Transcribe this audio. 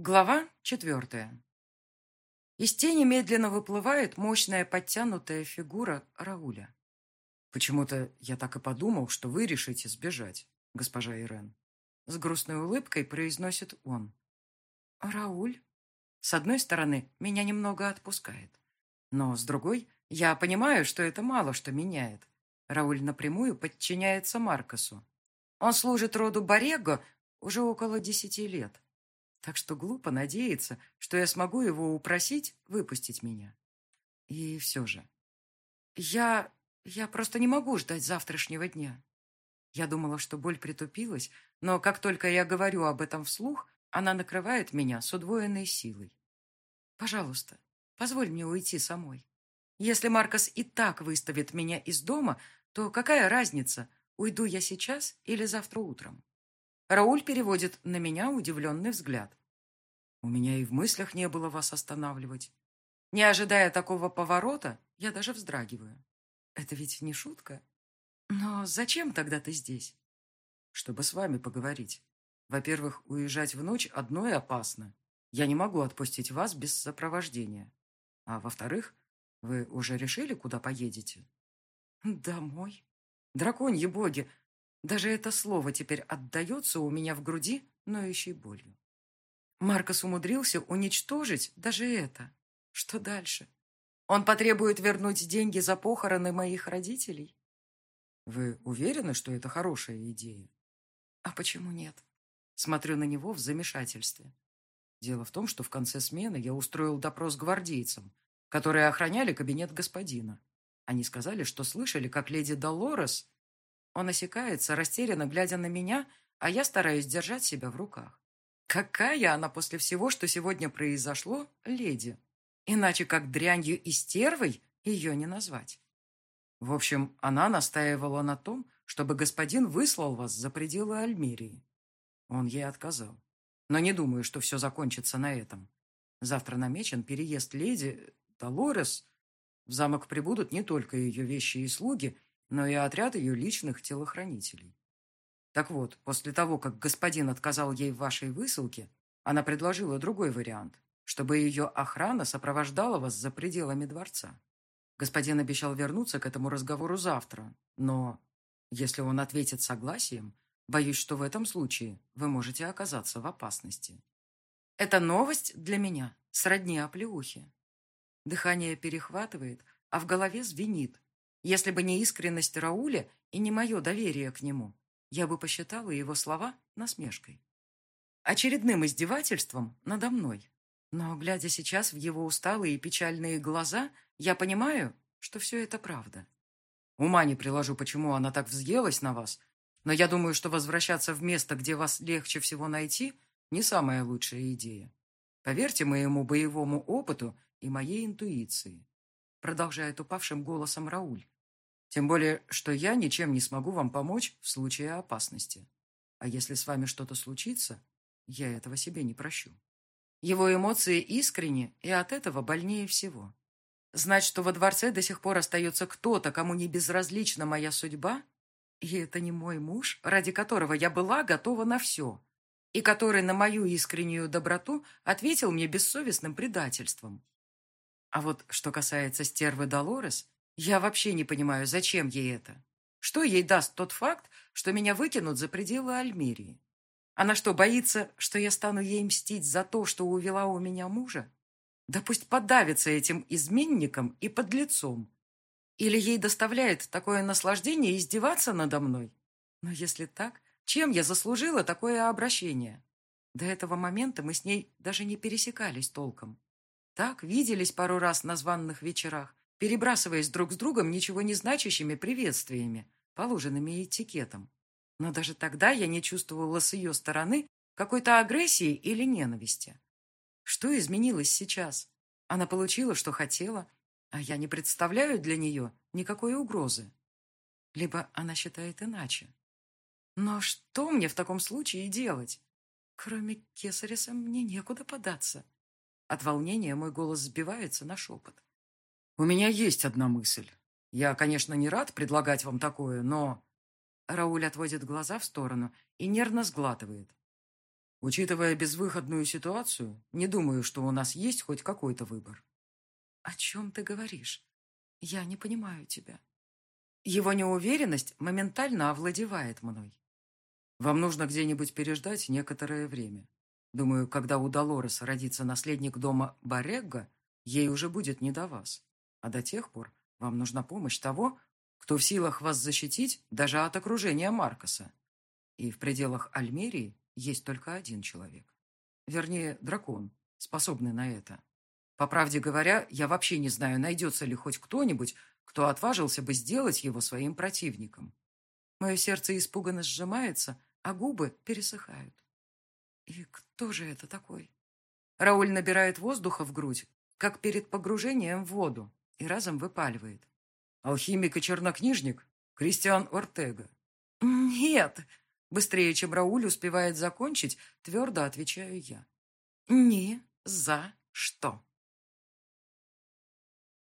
Глава четвертая. Из тени медленно выплывает мощная подтянутая фигура Рауля. «Почему-то я так и подумал, что вы решите сбежать, госпожа Ирен». С грустной улыбкой произносит он. «Рауль?» С одной стороны, меня немного отпускает. Но с другой, я понимаю, что это мало что меняет. Рауль напрямую подчиняется Маркосу. Он служит роду Борего уже около десяти лет так что глупо надеяться, что я смогу его упросить выпустить меня. И все же. Я... я просто не могу ждать завтрашнего дня. Я думала, что боль притупилась, но как только я говорю об этом вслух, она накрывает меня с удвоенной силой. Пожалуйста, позволь мне уйти самой. Если Маркос и так выставит меня из дома, то какая разница, уйду я сейчас или завтра утром? Рауль переводит на меня удивленный взгляд. У меня и в мыслях не было вас останавливать. Не ожидая такого поворота, я даже вздрагиваю. Это ведь не шутка. Но зачем тогда ты здесь? Чтобы с вами поговорить. Во-первых, уезжать в ночь одной опасно. Я не могу отпустить вас без сопровождения. А во-вторых, вы уже решили, куда поедете? Домой. Драконьи боги, даже это слово теперь отдается у меня в груди ноющей болью. Маркос умудрился уничтожить даже это. Что дальше? Он потребует вернуть деньги за похороны моих родителей? Вы уверены, что это хорошая идея? А почему нет? Смотрю на него в замешательстве. Дело в том, что в конце смены я устроил допрос гвардейцам, которые охраняли кабинет господина. Они сказали, что слышали, как леди Долорес он осекается, растерянно глядя на меня, а я стараюсь держать себя в руках. Какая она после всего, что сегодня произошло, леди? Иначе как дрянью и стервой ее не назвать. В общем, она настаивала на том, чтобы господин выслал вас за пределы Альмерии. Он ей отказал. Но не думаю, что все закончится на этом. Завтра намечен переезд леди Долорес. В замок прибудут не только ее вещи и слуги, но и отряд ее личных телохранителей. Так вот, после того, как господин отказал ей в вашей высылке, она предложила другой вариант, чтобы ее охрана сопровождала вас за пределами дворца. Господин обещал вернуться к этому разговору завтра, но если он ответит согласием, боюсь, что в этом случае вы можете оказаться в опасности. Это новость для меня, сродни оплеухе. Дыхание перехватывает, а в голове звенит, если бы не искренность Рауля и не мое доверие к нему, я бы посчитала его слова насмешкой. Очередным издевательством надо мной. Но, глядя сейчас в его усталые и печальные глаза, я понимаю, что все это правда. Ума не приложу, почему она так взъелась на вас, но я думаю, что возвращаться в место, где вас легче всего найти, не самая лучшая идея. Поверьте моему боевому опыту и моей интуиции продолжает упавшим голосом Рауль. Тем более, что я ничем не смогу вам помочь в случае опасности. А если с вами что-то случится, я этого себе не прощу. Его эмоции искренни, и от этого больнее всего. Знать, что во дворце до сих пор остается кто-то, кому не безразлична моя судьба, и это не мой муж, ради которого я была готова на все, и который на мою искреннюю доброту ответил мне бессовестным предательством. А вот что касается стервы Долорес, я вообще не понимаю, зачем ей это. Что ей даст тот факт, что меня выкинут за пределы Альмерии? Она что, боится, что я стану ей мстить за то, что увела у меня мужа? Да пусть подавится этим изменником и подлецом. Или ей доставляет такое наслаждение издеваться надо мной? Но если так, чем я заслужила такое обращение? До этого момента мы с ней даже не пересекались толком. Так, виделись пару раз на званных вечерах, перебрасываясь друг с другом ничего не значащими приветствиями, положенными этикетом. Но даже тогда я не чувствовала с ее стороны какой-то агрессии или ненависти. Что изменилось сейчас? Она получила, что хотела, а я не представляю для нее никакой угрозы. Либо она считает иначе. Но что мне в таком случае делать? Кроме Кесареса мне некуда податься. От волнения мой голос сбивается на шепот. «У меня есть одна мысль. Я, конечно, не рад предлагать вам такое, но...» Рауль отводит глаза в сторону и нервно сглатывает. Учитывая безвыходную ситуацию, не думаю, что у нас есть хоть какой-то выбор. О чем ты говоришь? Я не понимаю тебя. Его неуверенность моментально овладевает мной. Вам нужно где-нибудь переждать некоторое время. Думаю, когда у Долорес родится наследник дома Барегга, ей уже будет не до вас. А до тех пор вам нужна помощь того, кто в силах вас защитить даже от окружения Маркоса. И в пределах Альмерии есть только один человек. Вернее, дракон, способный на это. По правде говоря, я вообще не знаю, найдется ли хоть кто-нибудь, кто отважился бы сделать его своим противником. Мое сердце испуганно сжимается, а губы пересыхают. И кто же это такой? Рауль набирает воздуха в грудь, как перед погружением в воду, и разом выпаливает. Алхимик и чернокнижник Кристиан Ортега. Нет, быстрее, чем Рауль успевает закончить, твердо отвечаю я. Ни за что.